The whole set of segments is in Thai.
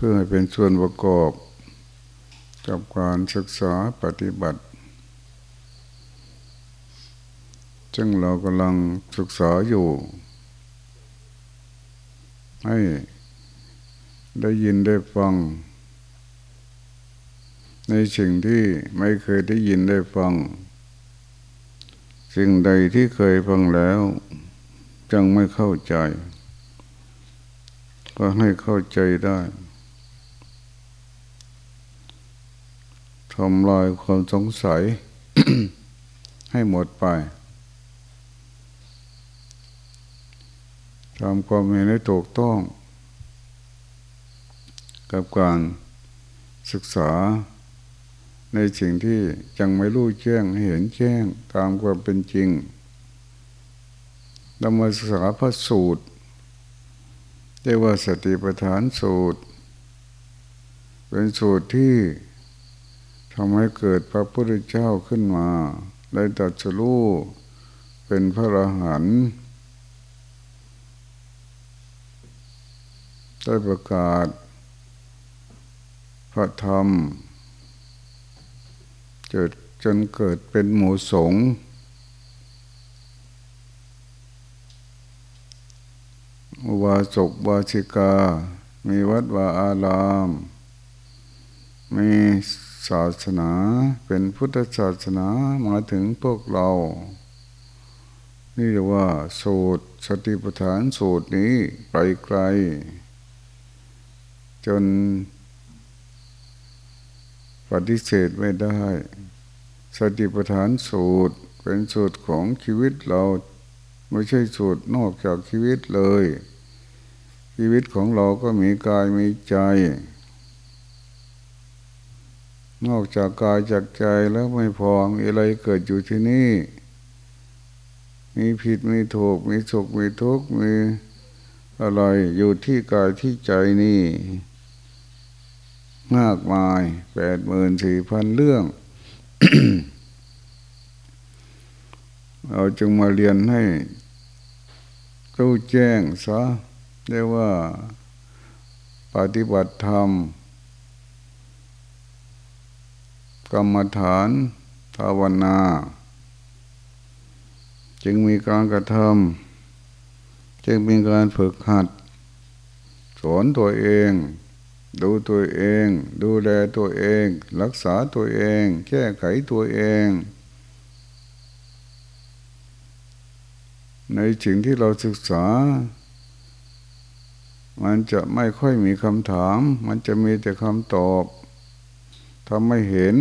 เพื่อให้เป็นส่วนประกอบกับการศึกษาปฏิบัติ ซึ่งเรากำลังศึกษาอยู่ ให้ได้ยินได้ฟัง ในสิ่งที่ไม่เคยได้ยินได้ฟัง สิ่งใดที่เคยฟังแล้วจังไม่เข้าใจ ก็ให้เข้าใจได้ ทำลายความสงสัย ให้หมดไปทำความเห็นให้ถูกต้อง กับการศึกษาในสิ่งที่ยังไม่รู้แจ้งให้เห็นแจ้งตามความเป็นจริงเรามาศึกษาพระสูตรเรียกว่าสติปัฏฐานสูตร เป็นสูตรที่ ทำให้เกิดพระพุทธเจ้าขึ้นมา ได้ตัดสู้เป็นพระอรหันต์ได้ประกาศ พระธรรมจนจนเกิดเป็นหมู่สงฆ์อุบาสกบาชิกา มีวัดวาอาราม มี ศาสนา เป็นพุทธศาสนามาถึงพวกเรา นี่เรียกว่า สูตรสติปัฏฐานสูตรนี้ไปไกล จนปฏิเสธไม่ได้ สติปัฏฐานสูตรเป็นสูตรของชีวิตเราไม่ใช่สูตรนอกจากชีวิตเลย ชีวิตของเราก็มีกายมีใจ นอกจากกายจากใจแล้วไม่พอมีอะไรเกิดอยู่ที่นี่ มีผิดมีถูกมีสุขมีทุกข์มีอะไรอยู่ที่กายที่ใจนี่มากมายแปดหมื่นสี่พันเรื่อง เราจึงมาเรียนให้รู้แจ้งซะเรียกว่าปฏิบัติธรรม กรรมฐานภาวนา จึงมีการกระทำจึงมีการฝึกหัด สอนตัวเอง ดูตัวเอง ดูแลตัวเอง รักษาตัวเอง แก้ไขตัวเอง ในสิ่งที่เราศึกษา มันจะไม่ค่อยมีคำถาม มันจะมีแต่คำตอบ ทำไม่เห็น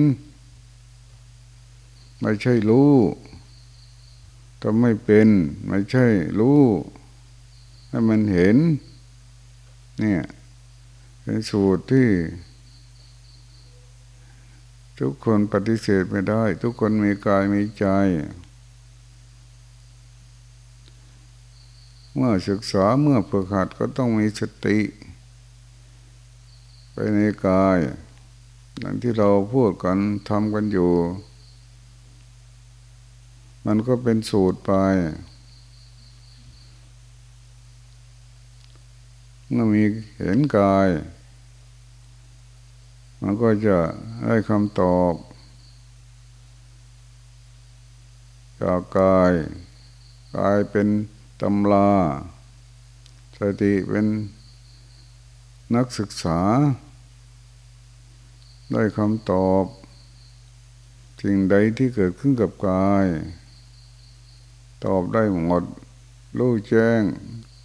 ไม่ใช่รู้ทำไม่เป็น ไม่ใช่รู้ให้มันเห็น เนี่ยเป็นสูตรที่ทุกคนปฏิเสธไม่ได้ ทุกคนมีกายมีใจ เมื่อศึกษาเมื่อฝึกหัดก็ต้องมีสติ ไปในกาย อย่างที่เราพูดกันทำกันอยู่ มันก็เป็นสูตรไป เมื่อมีเห็นกาย มันก็จะให้คำตอบจากกายกายเป็นตำลา สติเป็นนักศึกษา ได้คำตอบ สิ่งใดที่เกิดขึ้นกับกาย ตอบได้หมดรู้แจ้ง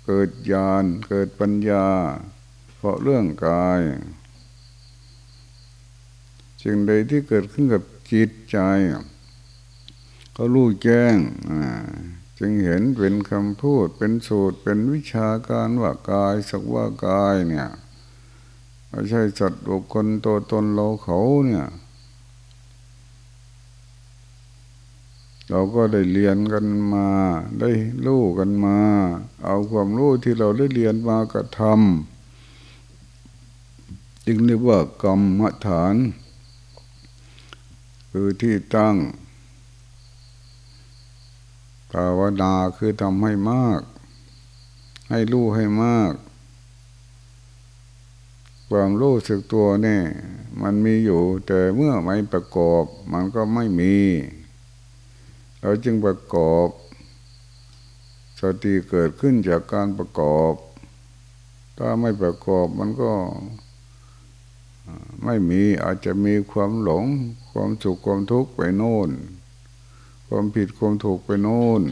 เกิดญาณเกิดปัญญา เพราะเรื่องกายสิ่งใดที่เกิดขึ้นกับจิตใจ ก็รู้แจ้งจึงเห็นเป็นคำพูดเป็นสูตรเป็นวิชาการว่ากายสักว่ากายเนี่ย ไม่ใช่สัตว์บุคคลตัวตนเราเขาเนี่ย เราก็ได้เรียนกันมา ได้รู้กันมา เอาความรู้ที่เราได้เรียนมากระทำจึงเรียกว่ากรรมฐาน คือที่ตั้งภาวนาคือทำให้มาก ให้รู้ให้มาก ความรู้สึกตัวนี่มันมีอยู่แต่เมื่อไม่ประกอบมันก็ไม่มี เราจึงประกอบ สติเกิดขึ้นจากการประกอบ ถ้าไม่ประกอบมันก็ไม่มีอาจจะมีความหลง ความสุขความทุกข์ไปโน่น ความผิดความถูกไปโน่น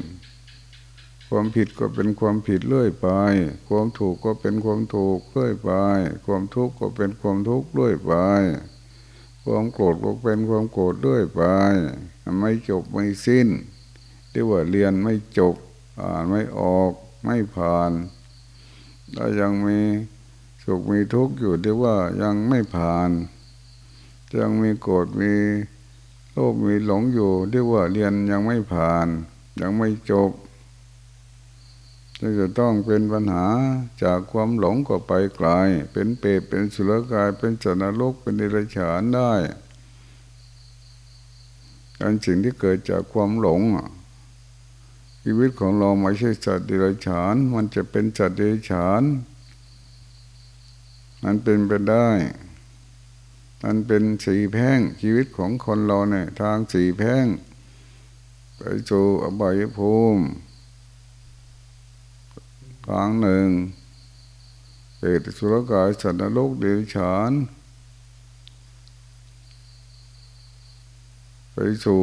ความผิดก็เป็นความผิดเรื่อยไป ความถูกก็เป็นความถูกเรื่อยไป ความทุกข์ก็เป็นความทุกข์เรื่อยไป ความโกรธก็เป็นความโกรธเรื่อยไป ไม่จบไม่สิ้นที่ว่าเรียนไม่จบ อ่านไม่ออก ไม่ผ่าน แล้วยังมีสุขมีทุกข์อยู่ที่ว่ายังไม่ผ่าน ยังมีโกรธมีโลภมีหลงอยู่ที่ว่าเรียนยังไม่ผ่าน ยังไม่จบ จะต้องเป็นปัญหาจากความหลงก็ไปไกลเป็นเปรตเป็นสุรกายเป็นจนรกเป็นเดรัจฉานได้การสิ่งที่เกิดจากความหลงชีวิตของเราไม่ใช่สัตว์เดรัจฉาน มันจะเป็นสัตว์เดรัจฉาน มันเป็นไปได้ มันเป็นสีแพ่งชีวิตของคนเราเนี่ย ทางสีแพ่งไปสู่อบายภูมิ ทางหนึ่งเปรตสุรกายสัตว์นรกเดรัจฉานไปสู่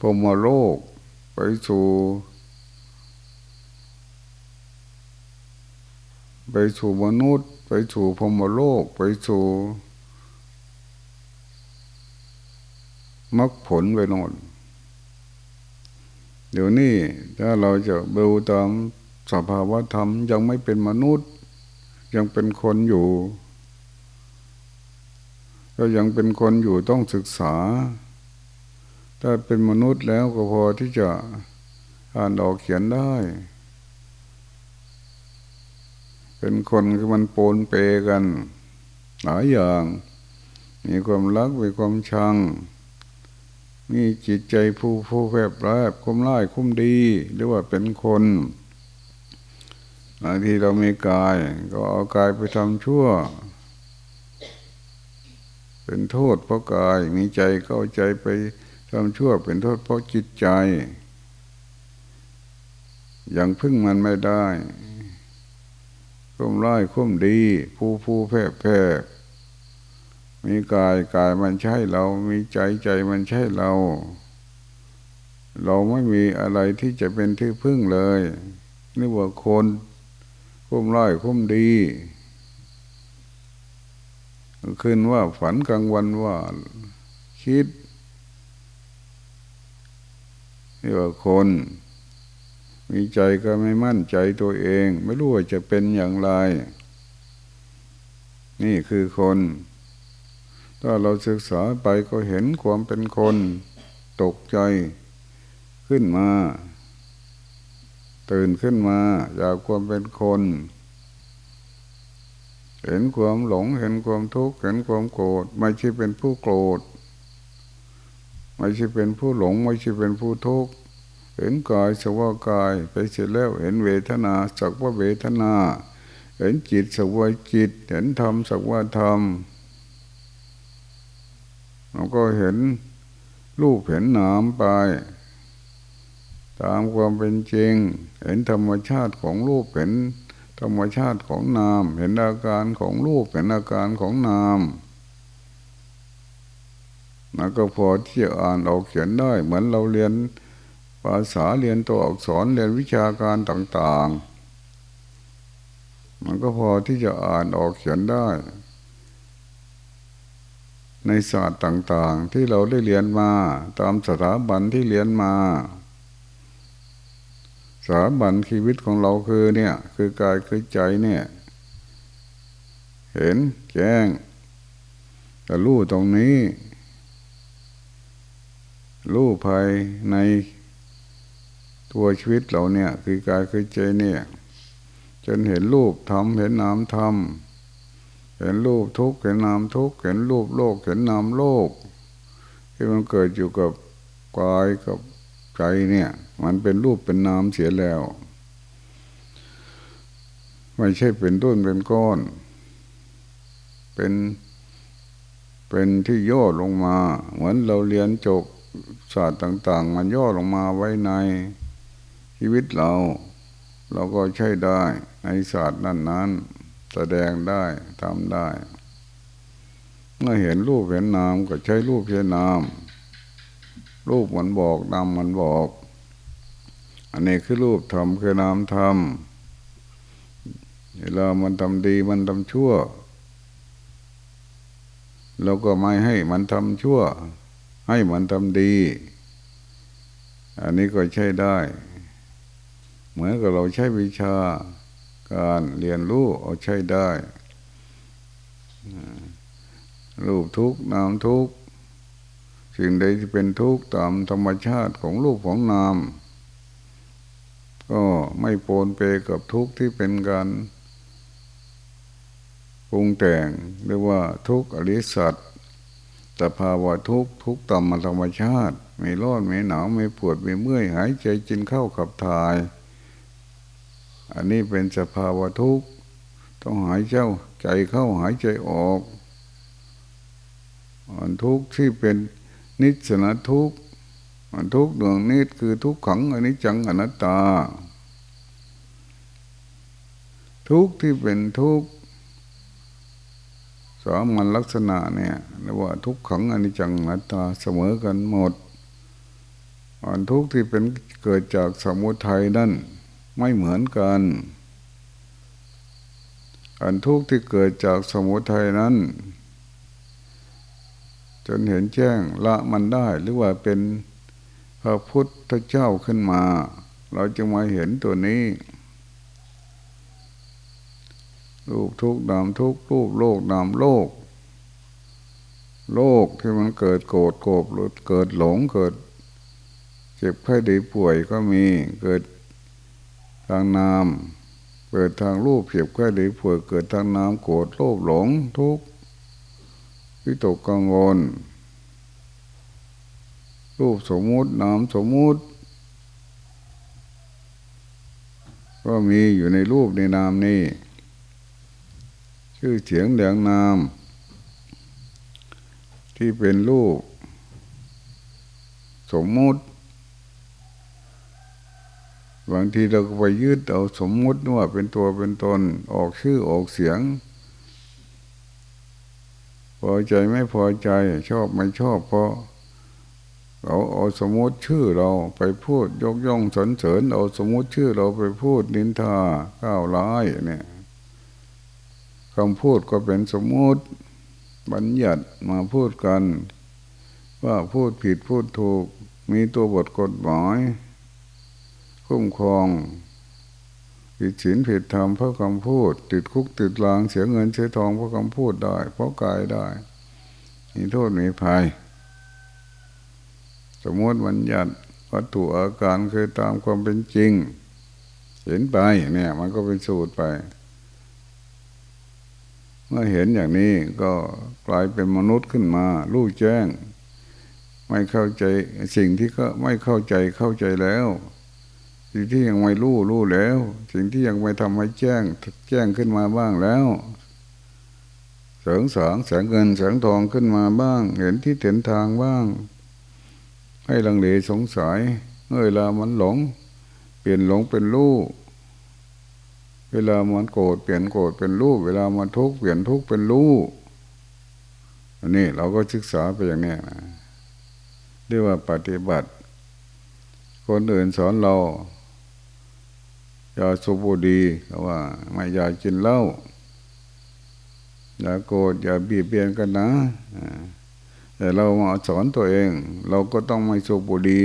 พมโลก ไปสู่ ไปสู่มนุษย์ ไปสู่พมโลก ไปสู่มรรคผลไปน่น เดี๋ยวนี้ถ้าเราจะเบลตามสภาวะธรรมยังไม่เป็นมนุษย์ ยังเป็นคนอยู่ก็ยังเป็นคนอยู่ต้องศึกษา ถ้าเป็นมนุษย์แล้วก็พอที่จะอ่านออกเขียนได้ เป็นคนคือมันโปนเปกัน หลายอย่าง มีความรักมีความชัง มีจิตใจผู้ผู้แฝบแรบคุ้มร้ายคุ้มดีหรือว่าเป็นคนบางทีเรามีกาย ก็เอากายไปทำชั่ว เป็นโทษเพราะกายมีใจก็เอาใจไปทำชั่ว เป็นโทษเพราะจิตใจยังพึ่งมันไม่ได้คุ้มร้ายคุ้มดี ผู้ผู้แพ้แพ้ มีกายกายมันใช่เรา มีใจใจมันใช่เรา เราไม่มีอะไรที่จะเป็นที่พึ่งเลย นี่ว่าคนคุ้มร้ายคุ้มดีคืนว่าฝันกลางวันว่าคิดนี่ว่าคน มีใจก็ไม่มั่นใจตัวเอง ไม่รู้ว่าจะเป็นอย่างไร นี่คือคน ถ้าเราศึกษาไปก็เห็นความเป็นคน ตกใจขึ้นมา ตื่นขึ้นมาจากความเป็นคน เห็นความหลงเห็นความทุกข์เห็นความโกรธไม่ใช่เป็นผู้โกรธไม่ใช่เป็นผู้หลงไม่ใช่เป็นผู้ทุกข์เห็นกายสักว่ากายไปเสร็จแล้วเห็นเวทนาสักว่าเวทนา เห็นจิตสักว่าจิต เห็นธรรมสักว่าธรรม เราก็เห็นรูปเห็นนามไป ตามความเป็นจริง เห็นธรรมชาติของรูปเห็นธรรมชาติของนาม เห็นอาการของรูปเห็นอาการของนามมันก็พอที่จะอ่านออกเขียนได้ เหมือนเราเรียนภาษาเรียนตัวอักษรเรียนวิชาการต่าง ๆ มันก็พอที่จะอ่านออกเขียนได้ ในศาสตร์ต่างๆ ที่เราได้เรียนมาตามสถาบันที่เรียนมาสถาบันชีวิตของเราคือเนี่ย คือกายคือใจเนี่ย เห็นแจ้งแต่รู้ตรงนี้รู้ภายในตัวชีวิตเราเนี่ย คือกายคือใจเนี่ย จนเห็นรูปทำเห็นนามทำ เห็นรูปทุกข์เห็นนามทุกข์เห็นรูปโลกเห็นนามโลก ที่มันเกิดอยู่กับกายกับใจเนี่ย มันเป็นรูปเป็นนามเสียแล้ว ไม่ใช่เป็นต้นเป็นก้อน เป็นเป็นที่ย่อลงมา เหมือนเราเรียนจบศาสตร์ต่าง ๆ มันย่อลงมาไว้ในชีวิตเรา เราก็ใช้ได้ในศาสตร์นั้นๆ แสดงได้ทำได้ เมื่อเห็นรูปเห็นนามก็ใช้รูปใช้นาม รูปมันบอกนามมันบอก อันนี้คือรูปทำคือนามทำเวลามันทำดีมันทำชั่วเราก็ไม่ให้มันทำชั่ว ให้มันทำดี อันนี้ก็ใช้ได้ เหมือนกับเราใช้วิชา การเรียนรู้เอาใช้ได้ รูปทุกนามทุกสิ่งใดที่เป็นทุกข์ตามธรรมชาติของรูปของนาม ก็ไม่โปนเปกับทุกข์ที่เป็นการปรุงแต่งเรียกว่าทุกข์อริสัตแต่ภาวะทุกข์ทุกข์ตามธรรมชาติ ไม่ร้อนไม่หนาวไม่ปวดไม่เมื่อยหายใจจินเข้าขับถ่าย อันนี้เป็นสภาวะทุกข์ต้องหายเจ้าใจเข้าหายใจออกอันทุกข์ที่เป็นนิสนทุกข์อันทุกข์ดวงนิสคือทุกขังอันนี้จังอนัตตา ทุกข์ที่เป็นทุกข์สามัญลักษณะเนี่ยเรียกว่าทุกขังอนิจจังอนัตตาเสมอกันหมดอันทุกข์ที่เป็นเกิดจากสมุทัยนั่น ไม่เหมือนกัน อันทุกข์ที่เกิดจากสมุทัยนั้น จนเห็นแจ้งละมันได้หรือว่าเป็นพระพุทธเจ้าขึ้นมา เราจะมาเห็นตัวนี้ รูปทุกนามทุกรูปโลกนามโลก โลกที่มันเกิดโกรธโกรธเกิดหลงเกิด เจ็บไข้ได้ป่วยก็มีเกิด ทางนามเกิดทางรูปเจ็บไข้ได้ป่วเกิดทางนามโกรธโลภหลงทุกข์วิตกกังวล รูปสมมุตินามสมมุติ ก็มีอยู่ในรูปในนามนี้ชื่อเสียงเดียงนาม ที่เป็นรูป สมมุติ บางทีเราก็ไปยืดเอาสมมุติว่าเป็นตัวเป็นตนออกชื่อออกเสียง พอใจไม่พอใจชอบไม่ชอบเพราะเราเอาสมมติชื่อเราไปพูดยกย่องสรรเสริญเอาสมมติชื่อเราไปพูดนินทาก้าวร้ายเนี่ยคำพูดก็เป็นสมมติบัญญัติมาพูดกัน ว่าพูดผิดพูดถูก มีตัวบทกฎหมาย คุ้มครองผิดศีลผิดธรรมเพราะคำพูด ติดคุกติดลางเสียเงินเสียทองเพราะคำพูดได้ เพราะกายได้ มีโทษมีภัย สมมติบัญญัติวัตถุอาการเคยตามความเป็นจริง เห็นไปเนี่ย มันก็เป็นสูตรไป เมื่อเห็นอย่างนี้ก็กลายเป็นมนุษย์ขึ้นมารู้แจ้ง ไม่เข้าใจสิ่งที่ก็ไม่เข้าใจเข้าใจแล้ว สิ่งที่ยังไม่รู้รู้แล้ว สิ่งที่ยังไม่ทำให้แจ้ง แจ้งขึ้นมาบ้างแล้วแสงสางแสงเงินแสงทองขึ้นมาบ้าง เห็นที่เห็นทางบ้าง ให้ลังเลสงสัยเมื่อเวลามันหลง เปลี่ยนหลงเป็นรู้เวลามันโกรธเปลี่ยนโกรธเป็นรูปเวลามันทุกข์เปลี่ยนทุกข์เป็นรูปอันนี้เราก็ศึกษาไปอย่างนี้นะเรียกว่าปฏิบัติ คนอื่นสอนเรา ย่าสุบูดีเขาว่า ไม่อย่ากินเหล้าอย่าโกรธอย่าบีบเบียนกันนะแต่เรามาสอนตัวเอง เราก็ต้องไม่สูบบุหรี่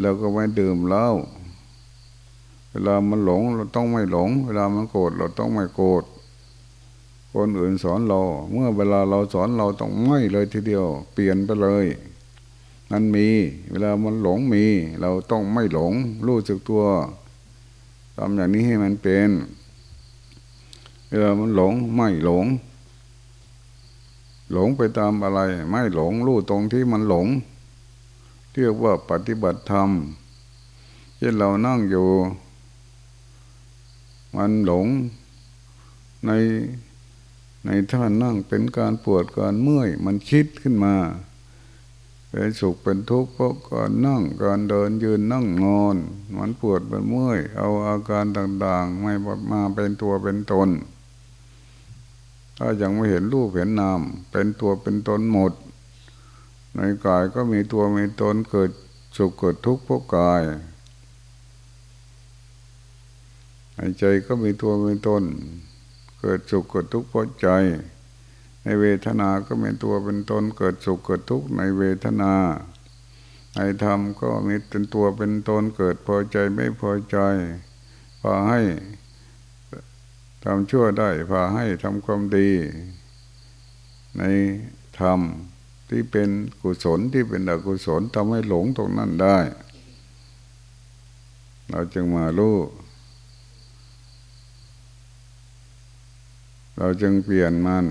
เราก็ไม่ดื่มเหล้าเวลามันหลงเราต้องไม่หลง เวลามันโกรธเราต้องไม่โกรธคนอื่นสอนเรา เมื่อเวลาเราสอนเราต้องไม่เลยทีเดียว เปลี่ยนไปเลยมันมี เวลามันหลงมี เราต้องไม่หลง รู้สึกตัว ทำอย่างนี้ให้มันเป็นเวลามันหลงไม่หลง หลงไปตามอะไร ไม่หลงรู้ตรงที่มันหลง เรียกว่าปฏิบัติธรรมเช่นเรานั่งอยู่ มันหลงในในท่านั่งเป็นการปวดการเมื่อย มันคิดขึ้นมา เป็นสุขเป็นทุกข์เพราะการนั่งการเดินยืนนั่งนอนมันปวดมันเมื่อยเอาอาการต่างๆ ไม่มาเป็นตัวเป็นตน ถ้ายังไม่เห็นรูปเห็นนามเป็นตัวเป็นตนหมด ในกายก็มีตัวมีตนเกิดสุขเกิดทุกข์เพราะกายในใจก็มีตัวมีตน เกิดสุขเกิดทุกข์เพราะใจ ในเวทนาก็เป็นตัวเป็นตนเกิดสุขเกิดทุกข์ในเวทนาในธรรมก็มีเป็นตัวเป็นตนเกิดพอใจไม่พอใจพาให้ทำชั่วได้พาให้ทำความดี ในธรรมที่เป็นกุศลที่เป็นอกุศลทำให้หลงตรงนั้นได้ เราจึงมารู้เราจึงเปลี่ยนมัน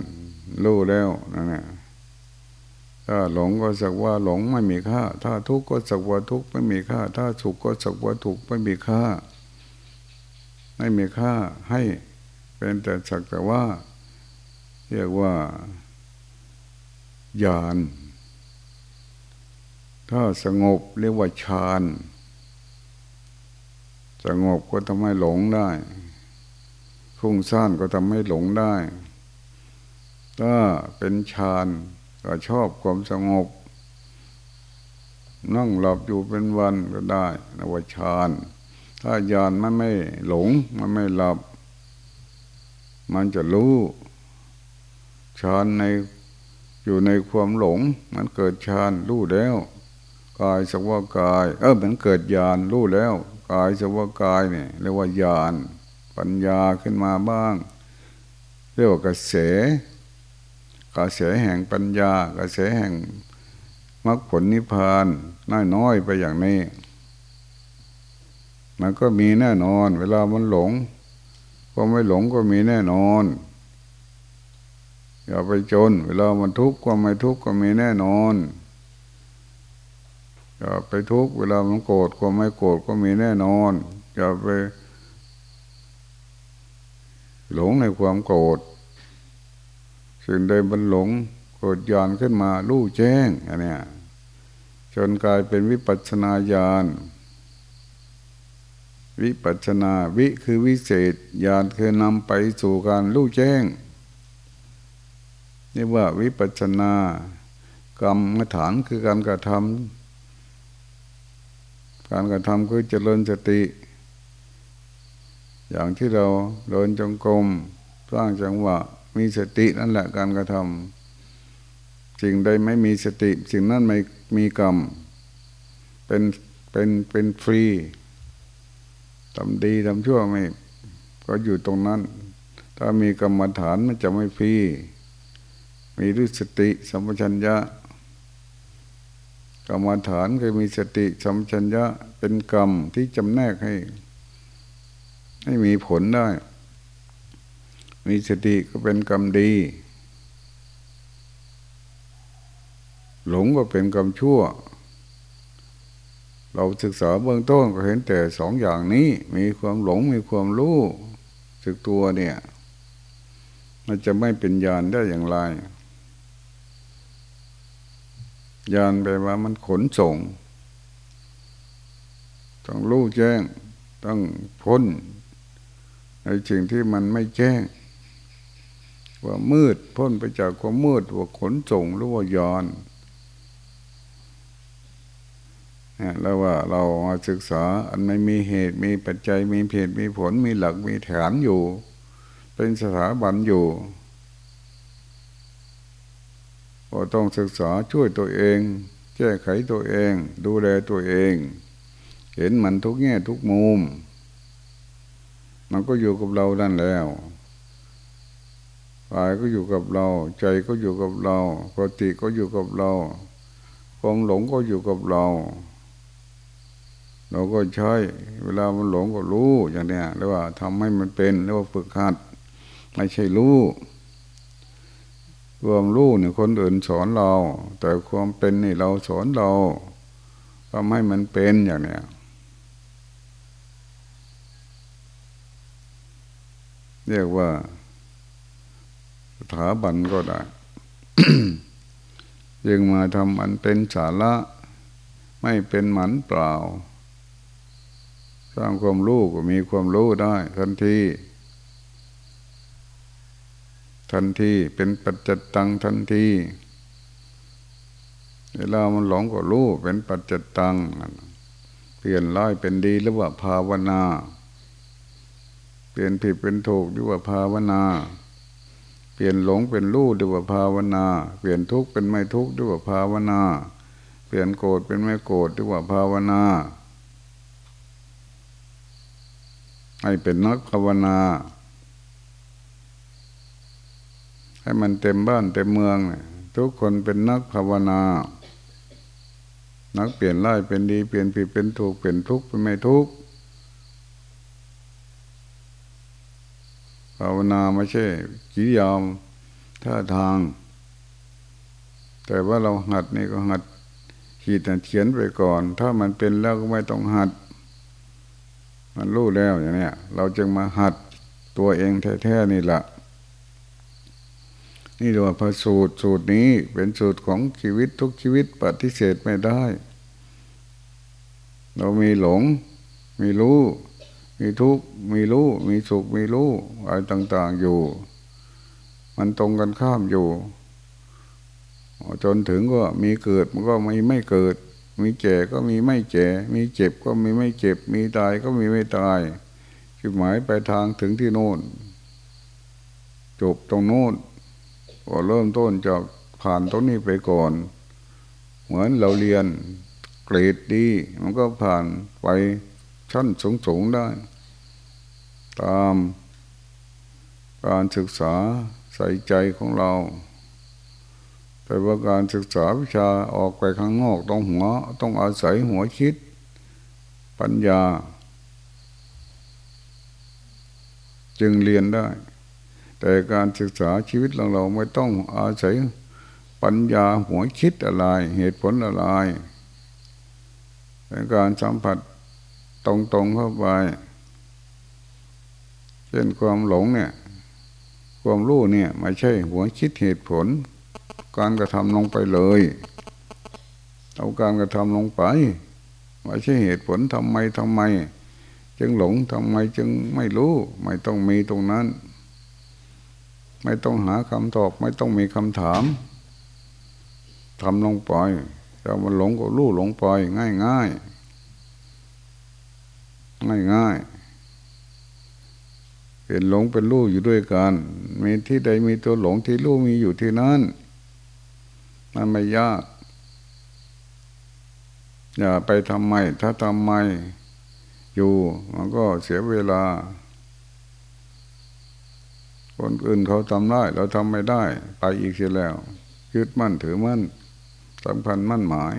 รู้แล้วนั่นแหละถ้าหลงก็สักว่าหลงไม่มีค่า ถ้าทุกข์ก็สักว่าทุกข์ไม่มีค่า ถ้าสุขก็สักว่าทุกข์ไม่มีค่า ไม่มีค่าให้เป็นแต่สักแต่ว่า เรียกว่าญาณถ้าสงบเรียกว่าฌานสงบก็ทำให้หลงได้ฟุ้งซ่านก็ทำให้หลงได้ ถ้าเป็นฌานก็ชอบความสงบ นั่งหลับอยู่เป็นวันก็ได้นวฌานถ้าญาณมันไม่หลง มันไม่หลับ มันจะรู้ฌานในอยู่ในความหลง มันเกิดฌานรู้แล้วกายสักว่ากาย เออมันเกิดญาณรู้แล้วกายสักว่ากายเนี่ยเรียกว่าญาณปัญญาขึ้นมาบ้าง เรียกว่ากระแส กระแสแห่งปัญญากระแสแห่งมรรคผลนิพพานน้อยน้อยไปอย่างนี้ มันก็มีแน่นอน เวลามันหลงก็ไม่หลงก็มีแน่นอน อย่าไปจน เวลามันทุกข์ก็ไม่ทุกข์ก็มีแน่นอนอย่าไปทุกข์เวลามันโกรธก็ไม่โกรธก็มีแน่นอนอย่าไป หลงในความโกรธ สิ่งใดมันหลงโกรธยานขึ้นมาลู่แจ้งอันเนี้ยจนกลายเป็นวิปัสนาญาณวิปัสนาวิคือวิเศษญาณคือนำไปสู่การลู่แจ้งนี่ว่าวิปัสนากรรมฐานคือการกระทำการกระทำคือเจริญสติ อย่างที่เราเดินจงกรมสร้างจังหวะ มีสตินั่นแหละการกระทำสิ่งใดไม่มีสติ สิ่งนั้นไม่มีกรรม เป็นเป็นเป็นฟรีทำดีทำชั่วไม่ ก็อยู่ตรงนั้น ถ้ามีกรรมฐานมันจะไม่ฟรีมีรู้สติสัมปชัญญะกรรมฐานคือมีสติสัมปชัญญะเป็นกรรมที่จำแนกให้ ให้มีผลได้ มีสติก็เป็นกรรมดี หลงก็เป็นกรรมชั่ว เราศึกษาเบื้องต้นก็เห็นแต่สองอย่างนี้ มีความหลงมีความรู้สึกตัวเนี่ย มันจะไม่เป็นญาณได้อย่างไรญาณแปลว่ามันขนส่ง ต้องรู้แจ้ง ต้องพ้นในสิ่งที่มันไม่แจ้ง ว่ามืดพ้นไปจากความมืดว่าขนส่งหรือว่ายอนแล้วว่าเรามาศึกษาอันไม่มีเหตุมีปัจจัยมีเหตุมีผลมีหลักมีฐานอยู่ เป็นสถาบันอยู่ก็ต้องศึกษาช่วยตัวเอง แก้ไขตัวเอง ดูแลตัวเอง เห็นมันทุกแง่ทุกมุม มันก็อยู่กับเราดันแล้ว กายก็อยู่กับเรา ใจก็อยู่กับเราปกติก็อยู่กับเราความหลงก็อยู่กับเรา เราก็ใช้ เวลามันหลงก็รู้อย่างเนี้ยเรียกว่าทำให้มันเป็นเรียกว่าฝึกหัด ไม่ใช่รู้ความรู้เนี่ยคนอื่นสอนเรา แต่ความเป็นนี่เราสอนเราทำให้มันเป็นอย่างเนี้ยเรียกว่า ถาบันก็ได้ยังมาทำอันเป็นสาระ ไม่เป็นหมันเปล่าสร้างความรู้ก็มีความรู้ได้ ทันที ทันทีเป็นปัจจตังทันทีเวลามันหลงก็รู้เป็นปัจจตังเปลี่ยนร้ายเป็นดีหรือว่าภาวนา เปลี่ยนผิดเป็นถูกหรือว่าภาวนา เปลี่ยนหลงเป็นรู้ด้วยว่าภาวนา เปลี่ยนทุกข์เป็นไม่ทุกข์ด้วยว่าภาวนา เปลี่ยนโกรธเป็นไม่โกรธด้วยว่าภาวนาให้เป็นนักภาวนา ให้มันเต็มบ้านเต็มเมืองทุกคนเป็นนักภาวนา นักเปลี่ยนร้ายเป็นดี เปลี่ยนผิดเป็นถูก เปลี่ยนทุกข์เป็นไม่ทุกข์ ภาวนาไม่ใช่กิริยามท่าทาง แต่ว่าเราหัดนี่ก็หัดขีดเขียนไปก่อน ถ้ามันเป็นแล้วก็ไม่ต้องหัด มันรู้แล้วอย่างนี้เราจึงมาหัดตัวเองแท้ๆนี่แหละนี่เรียกว่าพระสูตรสูตรนี้เป็นสูตรของชีวิตทุกชีวิตปฏิเสธไม่ได้ เรามีหลง มีรู้ มีทุกข์มีรู้ มีสุขมีรู้อะไรต่าง ๆอยู่ มันตรงกันข้ามอยู่ จนถึงก็มีเกิดมันก็ไม่ไม่เกิด มีแก่ก็มีไม่แก่มีเจ็บก็มีไม่เจ็บ มีตายก็มีไม่ตายจุดหมายไปทางถึงที่โน่นจบตรงโน้นก็เริ่มต้นจากผ่านตรงนี้ไปก่อน เหมือนเราเรียนเกรดดี มันก็ผ่านไป ชั้นสูงๆได้ ตามการศึกษาใส่ใจของเรา แต่ว่าการศึกษาวิชาออกไปข้างนอกต้องหัวต้องอาศัยหัวคิด ปัญญา จึงเรียนได้ แต่การศึกษาชีวิตของเราไม่ต้องอาศัยปัญญาหัวคิดอะไร เหตุผลอะไรเป็นการสัมผัส ตรงๆเข้าไปเช่นความหลงเนี่ย ความรู้เนี่ยไม่ใช่หัวคิดเหตุผล การกระทำลงไปเลยเอาการกระทำลงไปไม่ใช่เหตุผลทำไมทำไม จึงหลงทำไมจึงไม่รู้ ไม่ต้องมีตรงนั้น ไม่ต้องหาคำตอบไม่ต้องมีคำถามทำลงไปถ้ามันหลงก็รู้หลงไปง่ายง่าย ง่ายง่ายเห็นหลงเป็นรู้อยู่ด้วยกันมีที่ใดมีตัวหลงที่รู้มีอยู่ที่นั้นมันไม่ยากอย่าไปทำไม ถ้าทำไมอยู่ มันก็เสียเวลา คนอื่นเขาทำได้ เราทำไม่ได้ ไปอีกเสียแล้วยึดมั่นถือมั่นสำคัญมั่นหมาย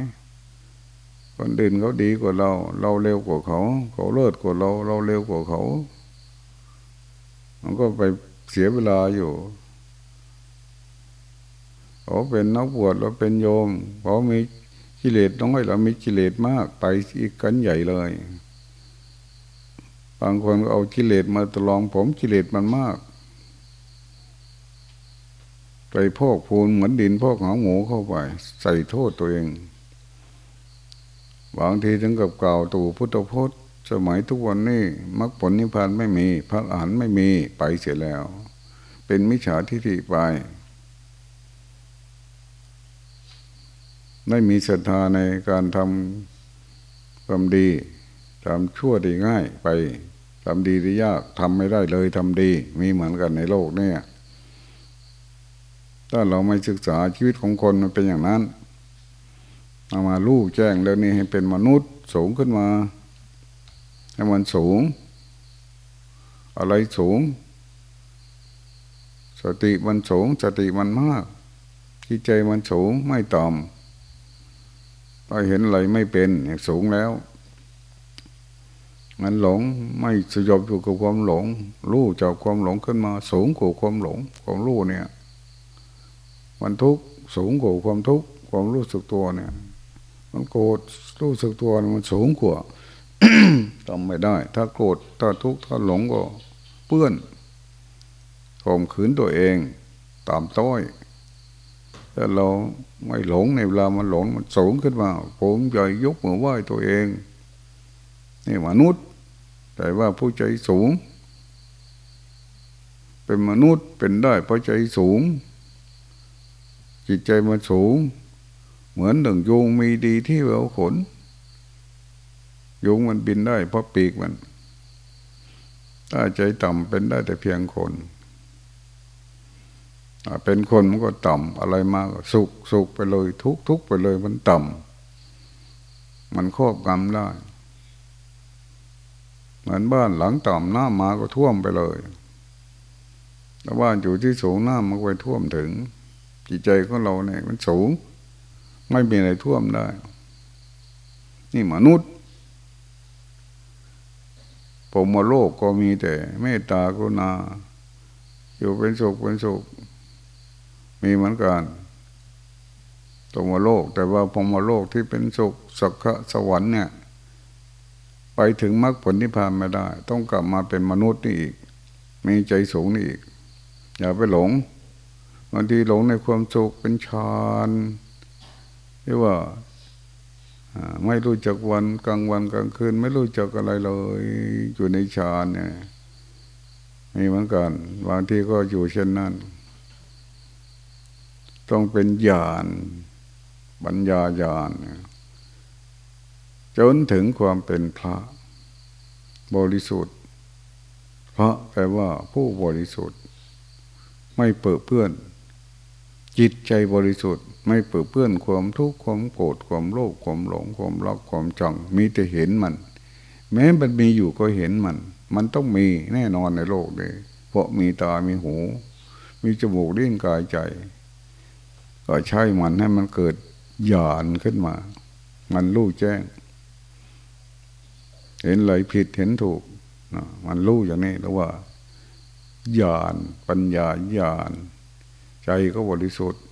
คนอื่นเขาดีกว่าเรา เราเร็วกว่าเขา เขาเลิศกว่าเรา เราเร็วกว่าเขา มันก็ไปเสียเวลาอยู่เขาเป็นนักบวชเราเป็นโยมเขามีกิเลสน้อยเรามีกิเลสมากไปอีกกันใหญ่เลย บางคนก็เอากิเลสมาตลองผมกิเลสมันมาก ไปพอกพูนเหมือนดินพอกหางหมูเข้าไป ใส่โทษตัวเอง บางทีถึงกับกล่าวตู่พุทธพจน์ สมัยทุกวันนี้มรรคผลนิพพานไม่มี พระอรหันต์ไม่มีไปเสียแล้ว เป็นมิจฉาทิฏฐิไปไม่มีศรัทธาในการทำความดีทำชั่วดีง่ายไปทำดีได้ยากทำไม่ได้เลยทำดี มีเหมือนกันในโลกเนี่ยถ้าเราไม่ศึกษาชีวิตของคนมันเป็นอย่างนั้น เอามาลู่แจ้งแล้วนี่ให้เป็นมนุษย์สูงขึ้นมาให้มันสูง อะไรสูง สติมันสูง สติมันมากจิตใจมันสูงไม่ต่ำไปเห็นอะไรไม่เป็นสูงแล้ว มันหลงไม่สยบอยู่กับความหลง รู้จากความหลงขึ้นมาสูงกว่าความหลงความรู้เนี่ย มันทุกข์สูงกว่าความทุกข์ความรู้สึกตัวเนี่ย มันโกรธรู้สึกตัวมันสูงกว่าทำไม่ได้ ถ้าโกรธถ้าทุกข์ถ้าหลงก็เปื้อนข่มขืนตัวเองตามต้อยถ้าเราไม่หลงในเวลามันหลงมันสูงขึ้นมาผมใหญ่ยกมือไหว้ตัวเองนี่มนุษย์ แต่ว่าผู้ใจสูง เป็นมนุษย์เป็นได้เพราะใจสูง จิตใจมันสูง เหมือนหนึ่งยุงมีดีที่เราขน ยุงมันบินได้เพราะปีกมัน ถ้าใจต่ำเป็นได้แต่เพียงคนเป็นคนมันก็ต่ำอะไรมากสุขสุขไปเลย ทุกทุกไปเลยมันต่ำมันครอบงำได้ เหมือนบ้านหลังต่ำหน้ามาก็ท่วมไปเลยแต่บ้านอยู่ที่สูงหน้ามันไปท่วมถึง จิตใจของเราเนี่ยมันสูง ไม่มีอะไรท่วมได้ นี่มนุษย์ผมโลกก็มีแต่เมตตากรุณา อยู่เป็นสุขเป็นสุข มีเหมือนกันตมโลก แต่ว่าพมโลกที่เป็นสุขสักสวรรค์เนี่ย ไปถึงมรรคผลนิพพานไม่ได้ ต้องกลับมาเป็นมนุษย์นี่อีก มีใจสูงนี่อีก อย่าไปหลงบางทีหลงในความสุขเป็นฌาน รียกว่าไม่รู้จักวันกลางวันกลางคืน ไม่รู้จักอะไรเลยอยู่ในฌานเนี่ยมีเหมือนกันบางที่ก็อยู่เช่นนั้น ต้องเป็นญาณปัญญาญาณจนถึงความเป็นพระบริสุทธิ์ พระแปลว่าผู้บริสุทธิ์ ไม่เปิดเพื่อน จิตใจบริสุทธิ์ ไม่เปิดเพื่อนความทุกข์ความโกรธความโลภความหลงความรักความจังมีแต่เห็นมัน แม้มันมีอยู่ก็เห็นมัน มันต้องมีแน่นอนในโลกเลยเพราะมีตามีหู มีจมูกลิ้นกายใจ ก็ใช้มันให้มันเกิดหยานขึ้นมา มันรู้แจ้ง เห็นอะไรผิดเห็นถูกมันรู้อย่างนี้แล้วว่าญาณปัญญาญาณใจก็บริสุทธิ์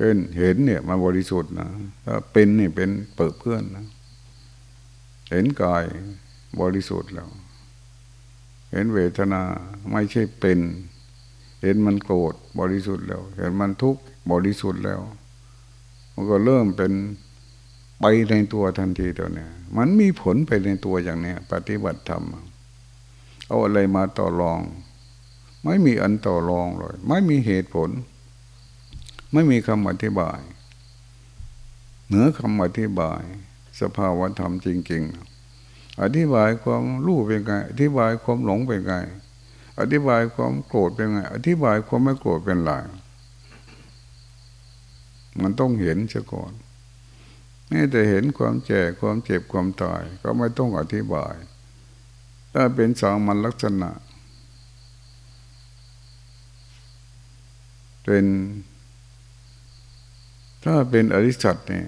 เห็นเห็นเนี่ยมันบริสุทธิ์นะถ้าเป็นนี่เป็นเปิดเพื่อนนะเห็นกายบริสุทธิ์แล้ว เห็นเวทนาไม่ใช่เป็น เห็นมันโกรธบริสุทธิ์แล้ว เห็นมันทุกข์บริสุทธิ์แล้ว มันก็เริ่มเป็นไปในตัวทันทีตัวเนี้ยมันมีผลไปในตัวอย่างเนี้ยปฏิบัติธรรมเอาอะไรมาต่อรอง ไม่มีอันต่อรองเลย ไม่มีเหตุผล ไม่มีคำอธิบาย เหนือคำอธิบาย สภาวะธรรมจริง ๆ อธิบายความรู้เป็นไง อธิบายความหลงเป็นไง อธิบายความโกรธเป็นไง อธิบายความไม่โกรธเป็นไรมันต้องเห็นเสียก่อนนี่แต่เห็นความแก่ความเจ็บความตาย ก็ไม่ต้องอธิบาย ถ้าเป็นสามัญลักษณะ เป็น ถ้าเป็นอริสัตเนี่ย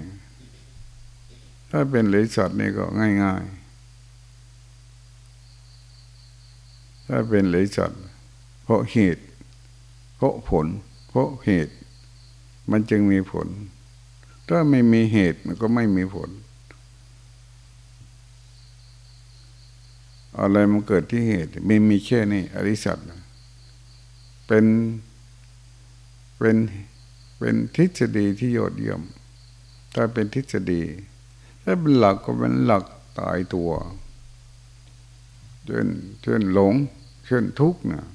ถ้าเป็นอริสัตนี่ก็ง่ายๆ ถ้าเป็นอริสัตเพราะเหตุ เพราะผล เพราะเหตุ มันจึงมีผล ถ้าไม่มีเหตุมันก็ไม่มีผล อะไรมันเกิดที่เหตุไม่มีแค่นี้อริสัตเป็นเป็น เป็นทฤษฎีที่ยอดเยี่ยม ถ้าเป็นทฤษฎี ถ้าเป็นหลักก็เป็นหลักตายตัวเช่นเช่นหลงเช่นทุกข์นะ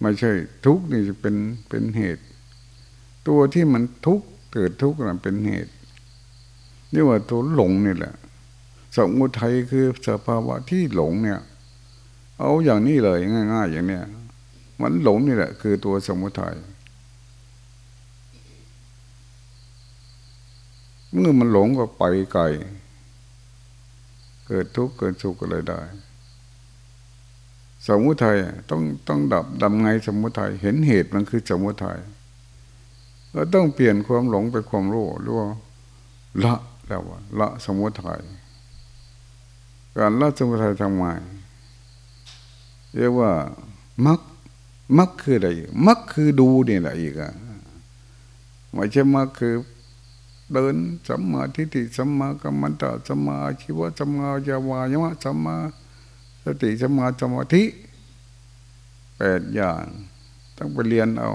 ไม่ใช่ทุกข์นี่จะเป็นเป็นเหตุ ตัวที่มันทุกข์เกิดทุกข์นั้นเป็นเหตุนี่ว่าตัวหลงนี่แหละสมุทัยคือสภาวะที่หลงเนี่ย เอาอย่างนี้เลยง่าย ๆ อย่างเนี้ยมันหลงนี่แหละ คือตัวสมุทัย เมื่อมันหลงก็ไปไกล เกิดทุกข์เกิดสุขอะไรได้ สมุทัยต้องต้องดับดำไงสมุทัยเห็นเหตุมันคือสมุทัยเราต้องเปลี่ยนความหลงเป็นความรู้หรือว่าละแล้วว่าละสมุทัยการละสมุทัยทำไมเรียกว่ามักมักคืออะไรมักคือดูนี่แหละอีกอะไม่ใช่มักคือ เดินสัมมาทิฏฐิสัมมากัมมันตะสัมมาชีวะสัมมาจาวายมะสัมมาสติสัมมาสมาธิแปดอย่างต้องไปเรียนเอา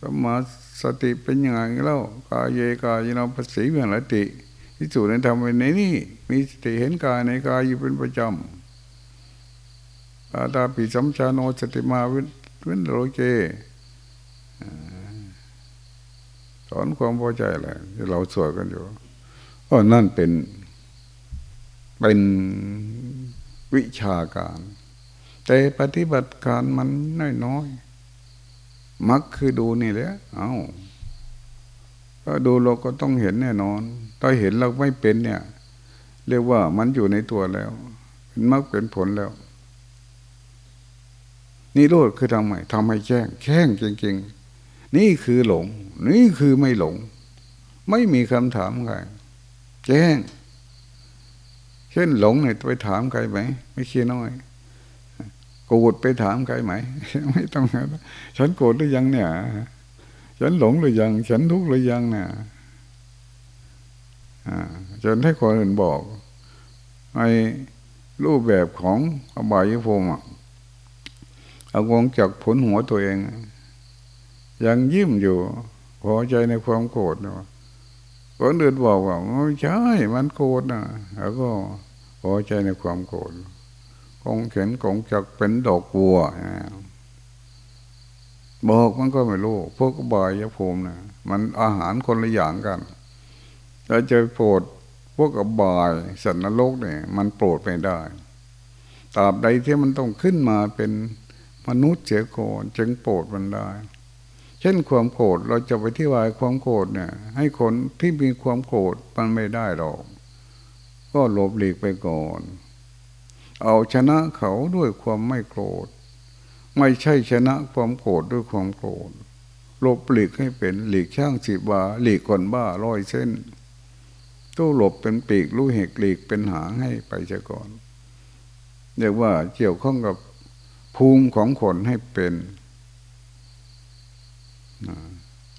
สัมมาสติเป็นยังไงเล่ากายเยกายนภาษีเมืองติที่สุดในธรรมในนี้ มีสติเห็นกายในกายอยู่เป็นประจำอาตาปิสัมชาโนสติมาวิวินโรเจ สอนความพอใจแหละที่เราสวดกันอยู่ก็นั่นเป็น เป็นวิชาการ แต่ปฏิบัติการมันน้อยๆมักคือดูนี่แหละเอาก็ดูเราก็ต้องเห็นแน่นอนถ้าเห็นเราไม่เป็นเนี่ย เรียกว่ามันอยู่ในตัวแล้วเป็นมรรคเป็นผลแล้วนี่โลดคือทำไมทำให้แจ้งแข้งจริงๆ นี่คือหลง นี่คือไม่หลง ไม่มีคำถามใครแจ้งเช่นหลงเนี่ยไปถามใครไหม ไม่คิดน้อยโกรธไปถามใครไหม ไม่ต้องนะฉันโกรธหรือยังเนี่ย ฉันหลงหรือยัง ฉันทุกข์หรือยังเนี่ยจนให้คนอื่นบอกในรูปแบบของอบายภูมิเอาวงจากผลหัวตัวเอง ยังยิ้มอยู่พอใจในความโกรธนะคนอื่นบอกว่าไม่ใช่มันโกรธนะแล้วก็พอใจในความโกรธคงเข็นคงจักเป็นดอกบัวบอกมันก็ไม่รู้พวกบายภูมินะมันอาหารคนละอย่างกันเราจะโปรดพวกอบายสัตว์นรกเนี่ย มันโปรดไม่ได้ตราบใดที่มันต้องขึ้นมาเป็นมนุษย์เสียก่อนจึงโปรดมันได้ ช่นความโกรธเราจะไปที่วายความโกรธเนี่ย ให้คนที่มีความโกรธมันไม่ได้หรอก ก็หลบหลีกไปก่อน เอาชนะเขาด้วยความไม่โกรธ ไม่ใช่ชนะความโกรธด้วยความโกรธหลบหลีกให้เป็นหลีกช่างสิบาหลีกคนบ้าร้อยเส้นตู้หลบเป็นปีกลู่เหกหลีกเป็นหางให้ไปเสียก่อนเรียกว่าเกี่ยวข้องกับภูมิของคนให้เป็น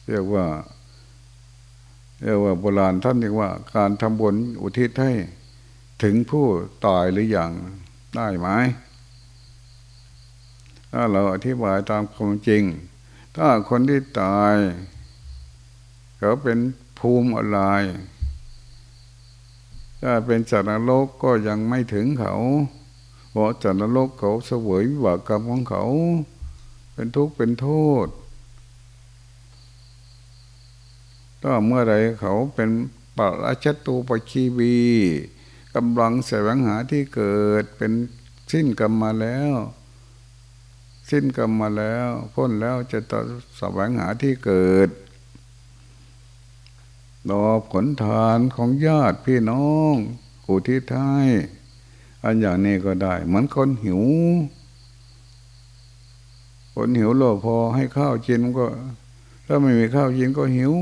เรียกว่า เรียกว่าโบราณท่านเรียกว่า การทำบุญอุทิศให้ถึงผู้ตายหรืออยังได้ไหมถ้าเราอธิบายตามความจริง ถ้าคนที่ตายเขาเป็นภูมิอะไรถ้าเป็นสัตว์นรกก็ยังไม่ถึงเขาเพราะสัตว์นรกเขาเสวยวิบากกรรมของเขา เป็นทุกข์เป็นโทษ ถ้าเมื่อไรเขาเป็นปราชตูปชีวีกำลังแสวงหาที่เกิดเป็นสิ้นกรรมมาแล้ว สิ้นกรรมมาแล้ว พ้นแล้วจะต่อแสวงหาที่เกิดรอผลทานของญาติพี่น้องอุทิศให้อันอย่างนี้ก็ได้ เหมือนคนหิว คนหิวโลพอให้ข้าวกินก็ ถ้าไม่มีข้าวกินก็หิว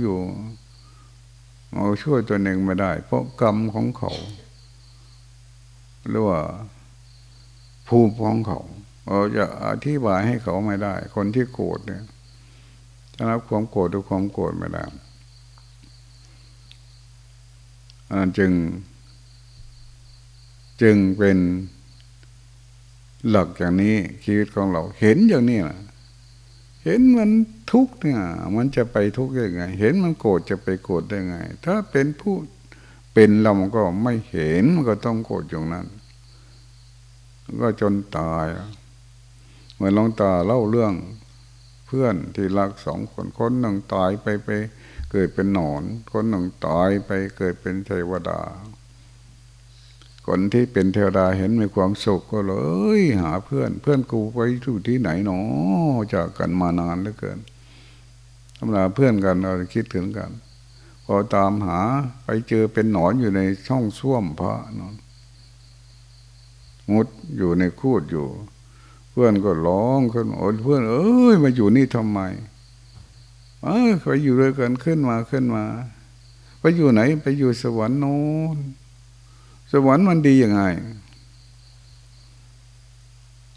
อยู่เอาช่วยตัวหนึ่งไม่ได้ เพราะกรรมของเขาหรือว่าภูมิของเขาเราจะอธิบายให้เขาไม่ได้ คนที่โกรธเนี่ยจะรับความโกรธด้วยความโกรธไม่ได้จึง จึงเป็นหลักอย่างนี้ชีวิตของเราเห็นอย่างนี้นะ เห็นมันทุกเนี่ย มันจะไปทุกยังไง เห็นมันโกรธจะไปโกรธได้ไง ถ้าเป็นผู้เป็นเราก็ไม่เห็นมันก็ต้องโกรธอย่างนั้น ก็จนตายเหมือนลองตาเล่าเรื่องเพื่อนที่รักสองคนคนหนึ่งตายไปไป เกิดเป็นหนอน คนหนึ่งตายไปเกิดเป็นเทวดา คนที่เป็นเทวดาเห็นมีความสุขก็เลย หาเพื่อน เพื่อนกูไปอยู่ที่ไหนหนอจากกันมานานเหลือเกินธรรมดาเพื่อนกันเราคิดถึงกันพอตามหาไปเจอเป็นหนอนอยู่ในช่องส้วมพระนอนมุดอยู่ในคูดอยู่ เพื่อนก็ร้องขึ้นโอ้เพื่อน เอ้ยมาอยู่นี่ทำไมเออไปอยู่ด้วยกันขึ้นมาขึ้นมา ไปอยู่ไหนไปอยู่สวรรค์โน้น สวรรค์มันดียังไง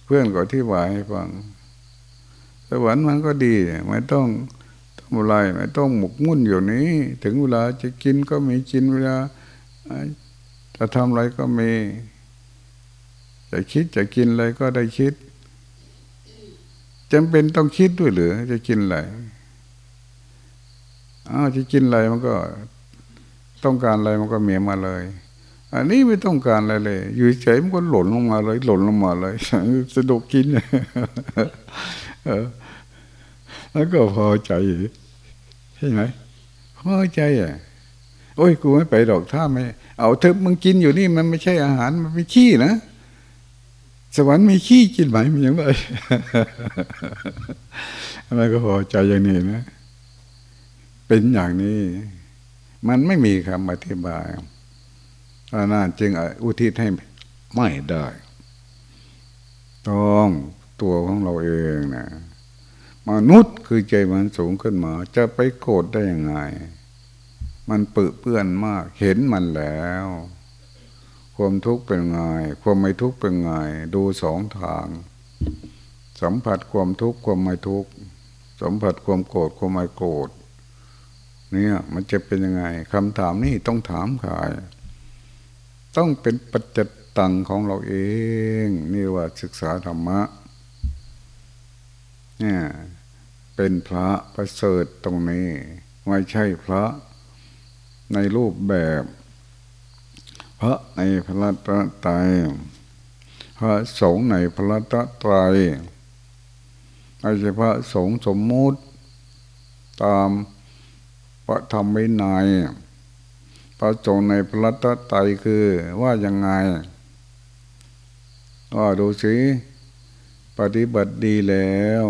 เพื่อนก็ที่บายให้ฟัง สวรรค์มันก็ดีไม่ต้องทำอะไรไม่ต้องหมกมุ่นอยู่นี้ ถึงเวลาจะกินก็มีกินเวลาจะทำอะไรก็มีจะคิดจะกินอะไรก็ได้คิดจำเป็นต้องคิดด้วยหรือจะกินอะไรอ้าวจะกินอะไรมันก็ ต้องการอะไรมันก็เมียมาเลย อันนี้ไม่ต้องการอะไรเลย อยู่เฉยมันก็หล่นลงมาเลย หล่นลงมาเลยสะดวกกินแล้วก็พอใจใช่ไหมพอใจอะโอ้ยกูไม่ไปดอกถ้าไม่ เอาเธอมึงกินอยู่นี่มันไม่ใช่อาหารมันเป็นขี้นะสวรรค์มีขี้กินไหมมันยังไงอะไรก็พอใจอย่างนี้นะ เป็นอย่างนี้ มันไม่มีคำอธิบาย อานาจึงอุทิศให้ไม่ได้ต้องตัวของเราเองนะมนุษย์คือใจมันสูงขึ้นมา จะไปโกรธได้ยังไง มันเปื้อเปื้อนมาก เห็นมันแล้ว ความทุกข์เป็นไง ความไม่ทุกข์เป็นไง ดูสองทาง สัมผัสความทุกข์ความไม่ทุกข์สัมผัสความโกรธความไม่โกรธเนี่ย มันจะเป็นยังไงคำถามนี้ต้องถามใคร ต้องเป็นปัจจตังของเราเอง นี่ว่าศึกษาธรรมะเนี่ยเป็นพระประเสริฐตรงนี้ ไม่ใช่พระในรูปแบบ พระในพระตะไตรพระสงฆ์ในพระตะไตรไม่ใช่พระสงฆ์สมมุติ ตามพระธรรมวินัย พระสงในพระตะไตรคือว่ายังไงว่าดูสิ ปฏิบัติดีแล้ว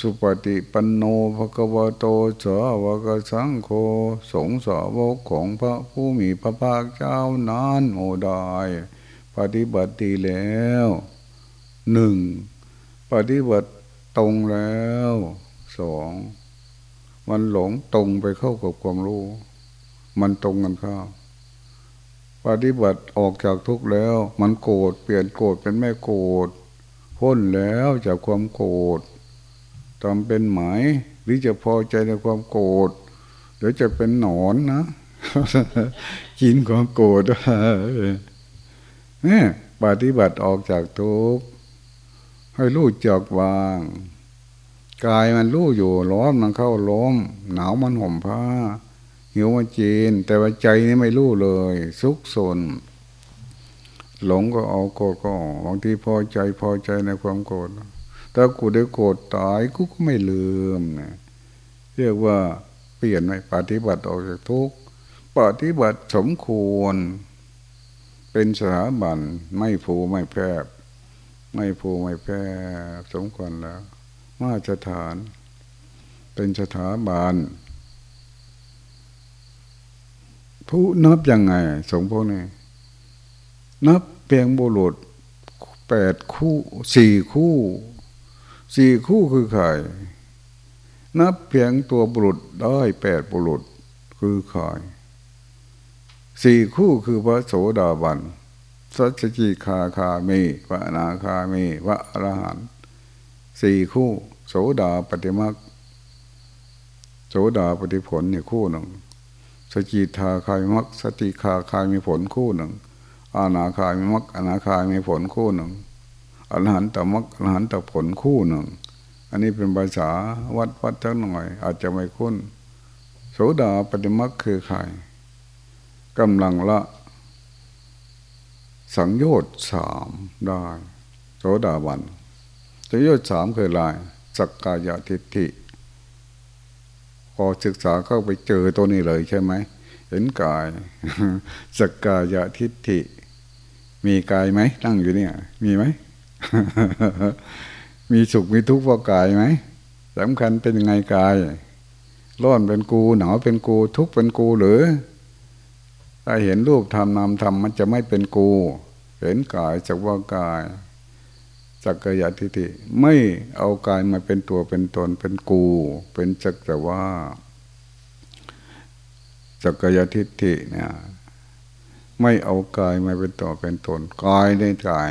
สุปฏิปันโนภะกวโตสาวกสังโฆสงสาวกของพระผู้มีพระภาคเจ้านานโมดายปฏิบัติดีแล้วหนึ่งปฏิบัติตรงแล้วสองมันหลงตรงไปเข้ากับความรู้ มันตรงกันข้ามปฏิบัติออกจากทุกข์แล้ว มันโกรธเปลี่ยนโกรธเป็นไม่โกรธพ้นแล้วจากความโกรธทำเป็นหมายหรือจะพอใจในความโกรธเดี๋ยวจะเป็นหนอนนะกินความโกรธเนี่ยปฏิบัติออกจากทุกข์ให้รู้จักวางกายมันรู้อยู่ร้อนมันเข้าล้มหนาวมันห่มผ้า หิวมันจีน แต่ว่าใจนี่ไม่รู้เลยสุกสนหลงก็เอาโกรธก็บางทีพอใจพอใจในความโกรธถ้ากูได้โกรธตายกูก็ไม่ลืมนะเรียกว่าเปลี่ยนไปปฏิบัติออกจากทุกข์ปฏิบัติสมควร เป็นสถาบันไม่ผูไม่แพร่ไม่ผูไม่แพร่สมควรแล้ว มาตรฐาน เป็นสถาบัน ผู้นับยังไง สงพวกนี้นับเพียงบุรุษแปดคู่สี่คู่สี่คู่คือใครนับเพียงตัวบุรุษได้แปดบุรุษคือใครสี่คู่คือพระโสดาบันสัจจิคาคามีพระนาคามีพระอรหันต์สี่คู่ โสดาปฏิมักโสดาปฏิผลเนี่ยคู่หนึ่ง สจิทาคายมักสติคาคายมีผลคู่หนึ่งอาณาคายมีมักอาณาคายมีผลคู่หนึ่งอรหันตมักอรหันตผลคู่หนึ่ง อันนี้เป็นภาษาวัดวัดจังหน่อย อาจจะไม่คุ้นโสดาปฏิมักคือใครกำลังละ สังโยชน์สามได้โสดาบันสังโยชน์สามคืออะไรสักกายทิฏฐิ พอศึกษาเข้าไปเจอตัวนี้เลยใช่ไหมเห็นกายสักกายทิฏฐิ มีกายไหมนั่งอยู่เนี่ย มีไหมมีสุขมีทุกข์เพราะกายไหมสำคัญเป็นยังไงกายร้อนเป็นกูหนาวเป็นกู ทุกข์เป็นกูหรือถ้าเห็นรูปธรรมนามธรรมมันจะไม่เป็นกู เห็นกายจากว่ากาย จักรยาทิฏฐิไม่เอากายมาเป็นตัวเป็นตนเป็นกู เป็นจักแต่ว่าจักรยาทิฏฐิเนี่ยไม่เอากายมาเป็นตัวเป็นตนกายในกาย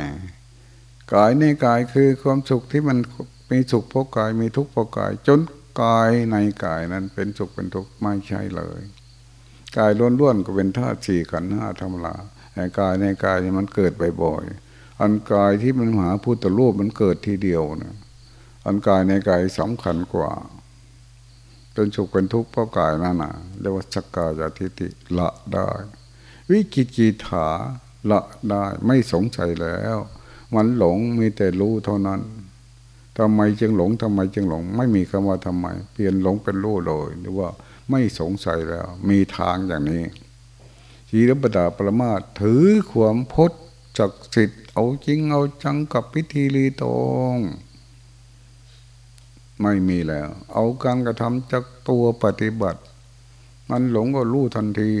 กายในกายคือความสุขที่มันมีสุขเพราะกายมีทุกข์เพราะกาย จนกายในกายนั้นเป็นสุขเป็นทุกข์ไม่ใช่เลยกายล้วนๆก็เป็นธาตุสี่ขันธ์ห้าธรรมลาแต่กายในกายมันเกิดบ่อยๆ อันกายที่มันหาพุทธรูปมันเกิดทีเดียวนะอันกายในกายสำคัญกว่าเป็นสุขเป็นทุกข์เพราะกายนั่นน่ะเรียกว่าสักกายทิฏฐิละได้ วิกิจิถาละได้ไม่สงสัยแล้ว มันหลงมีแต่รู้เท่านั้นทำไมจึงหลงทำไมจึงหลง ไม่มีคำว่าทำไม เปลี่ยนหลงเป็นรู้เลยหรือว่าไม่สงสัยแล้ว มีทางอย่างนี้ชีรบดาปรมาถือความพจน์จักสิทธิ์ เอาจริงเอาจังกับพิธีรีตองไม่มีแล้ว เอาการกระทำจากตัวปฏิบัติ มันหลงก็รู้ทันที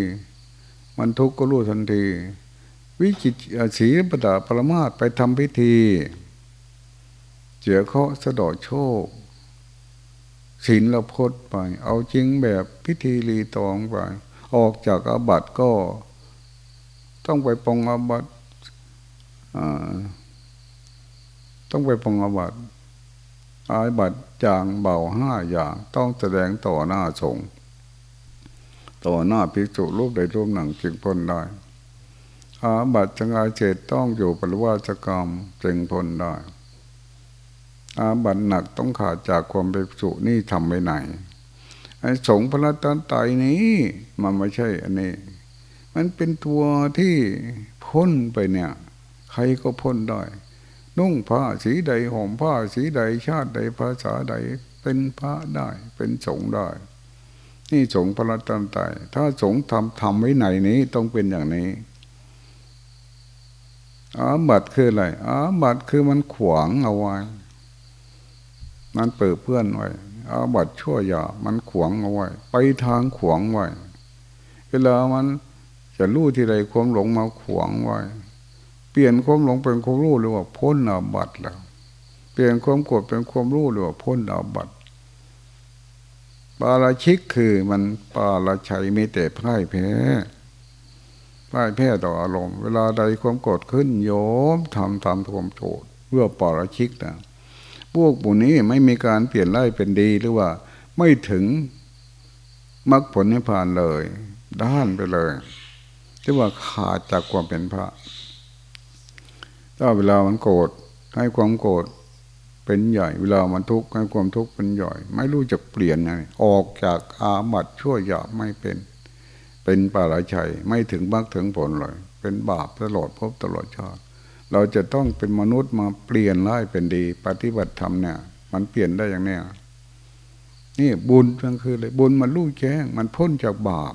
มันทุกข์ก็รู้ทันที วิจิตศีปดาปรมาตไปทำพิธีเจียเขาสะดอโชคศีลละพดไป เอาจริงแบบพิธีรีตองไป ออกจากอาบัติก็ ต้องไปปองอาบัติ ต้องไปปองอบัตอาบัตจางเบาห้าอย่าง ต้องแสดงต่อหน้าสงต่อหน้าภิกษุรูปใดรูปหนังจึงพ้นได้อาบัตจังอาเจตต้องอยู่ปริวาสกรรมจึงพ้นได้ อาบัตหนักต้องขาดจากความเป็นสุนี่ทำไปไหนไอ้สงพระตันไตนี้ มันไม่ใช่อันนี้ มันเป็นตัวที่พ้นไปเนี่ย ใครก็พ้นได้ นุ่งผ้าสีใดห่มผ้าสีใดชาติใดภาษาใดเป็นพระได้เป็นสงฆ์ได้ นี่สงฆ์พระรันตรัยถ้าสงฆ์ทำทำไว้ไหนนี้ต้องเป็นอย่างนี้อาบัตคืออะไรอาบัตคือมันขวางเอาไว้ มันเปิดเพื่อนไว้อาบัตชั่วยามันขวางเอาไว้ ไปทางขวางไว้เวลามันจะรู้ที่ใดความหลงมาขวางไว้ เปลี่ยนความหลงเป็นความรู้หรือว่าพ้นอาบัตแล้วเปลี่ยนความโกรธเป็นความรู้หรือว่าพ้นอาบัตปาราชิกคือมันปาราชัยมีแต่พ่ายแพ้พ่ายแพ้ต่ออารมณ์เวลาใดความโกรธขึ้นโยมทำตามความโกรธเพื่อปาราชิกนะพวกปุนี้ไม่มีการเปลี่ยนไล่เป็นดีหรือว่าไม่ถึงมรรคผลนิพพานเลย ด้านไปเลยที่ว่าขาดจากความเป็นพระ ถ้าเวลามันโกรธให้ความโกรธเป็นใหญ่ เวลามันทุกข์ให้ความทุกข์เป็นใหญ่ ไม่รู้จักเปลี่ยนไงออกจากอาบัตชั่วหยาบไม่เป็น เป็นปาราชัยไม่ถึงมรรคถึงผลเลย เป็นบาปตลอดพบตลอดชาติเราจะต้องเป็นมนุษย์มาเปลี่ยนร้ายเป็นดี ปฏิบัติธรรมเนี่ย มันเปลี่ยนได้อย่างเนี้ยนี่บุญมันคืออะไรบุญมันรู้แจ้ง มันพ้นจากบาป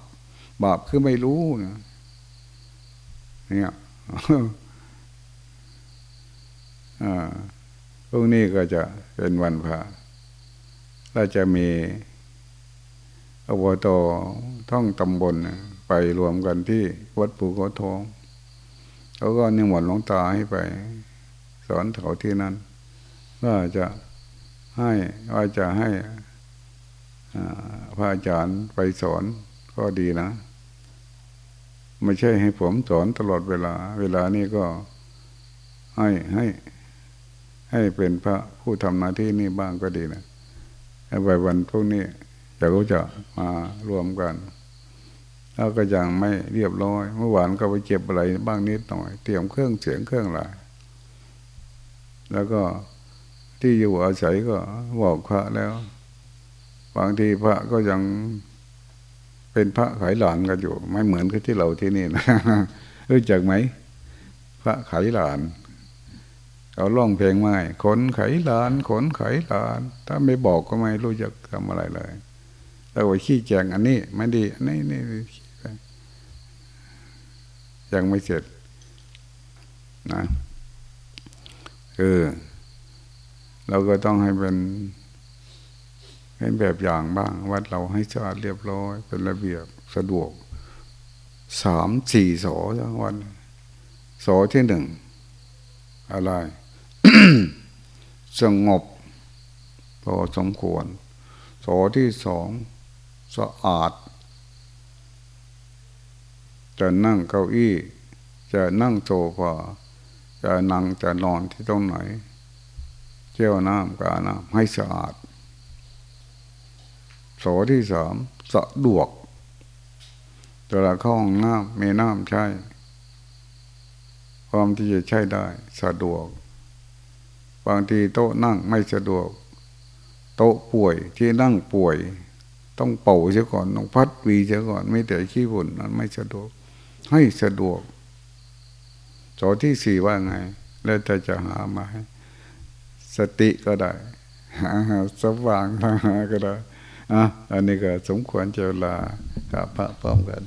บาปคือไม่รู้เนี่ย พรุ่งนี้ก็จะเป็นวันพระเราจะมีอบตท่องตำบลไปรวมกันที่วัดปู่เขาทองเขาก็นิมนต์หลวงตาให้ไป สอนเขาที่นั่นว่าจะให้ว่าจะให้พระอาจารย์ไปสอนก็ดีนะ ไม่ใช่ให้ผมสอนตลอดเวลา เวลานี้ก็ให้ให้ ให้เป็นพระผู้ทำหน้าที่นี่บ้างก็ดีนะไปวันพวกนี้เดี๋ยวก็จะมารวมกันแล้วก็ยังไม่เรียบร้อย เมื่อวานก็ไปเจ็บอะไรบ้างนิดหน่อย เตรียมเครื่องเสียงเครื่องอะไรแล้วก็ที่อยู่อาศัยก็บอกพระแล้ว บางทีพระก็ยังเป็นพระขายหลานกันอยู่ ไม่เหมือนกับที่เราที่นี่นะรู้จักไหม พระขายหลาน เขาร้องเพลงไม่ขนไขลาน ขนไขลาน ถ้าไม่บอกก็ไม่รู้จะทำอะไรเลยเราไปขี้แจงอันนี้ไม่ดีอันนี้นี่ยังไม่เสร็จนะเออเราก็ต้องให้เป็นเป็นแบบอย่างบ้าง วัดเราให้สะอาดเรียบร้อย เป็นระเบียบสะดวกสามสี่สอทั้งวันสอที่หนึ่งอะไร สงบพอสมควรโสที่สองสะอาด จะนั่งเก้าอี้ จะนั่งโซฟาจะนั่งจะนอนที่ตรงไหนเจ้าน้ำกาน้ำให้สะอาดโสที่สามสะดวกเวลาเข้าห้องน้ำมีน้ำใช้ ความที่จะใช้ได้ สะดวก บางทีโต๊ะนั่งไม่สะดวก โต๊ะป่วยที่นั่งป่วย ต้องเป่าเสียก่อนต้องพัดวีเสียก่อนไม่แต่ขี้ฝุ่นนั้นไม่สะดวก ให้สะดวกจอที่สี่ว่าไง แล้วจะจะหามาให้สติก็ได้หาสว่างหาก็ได้อะอันนี้ก็สมควรเจเวลากับพระพร้อมกัน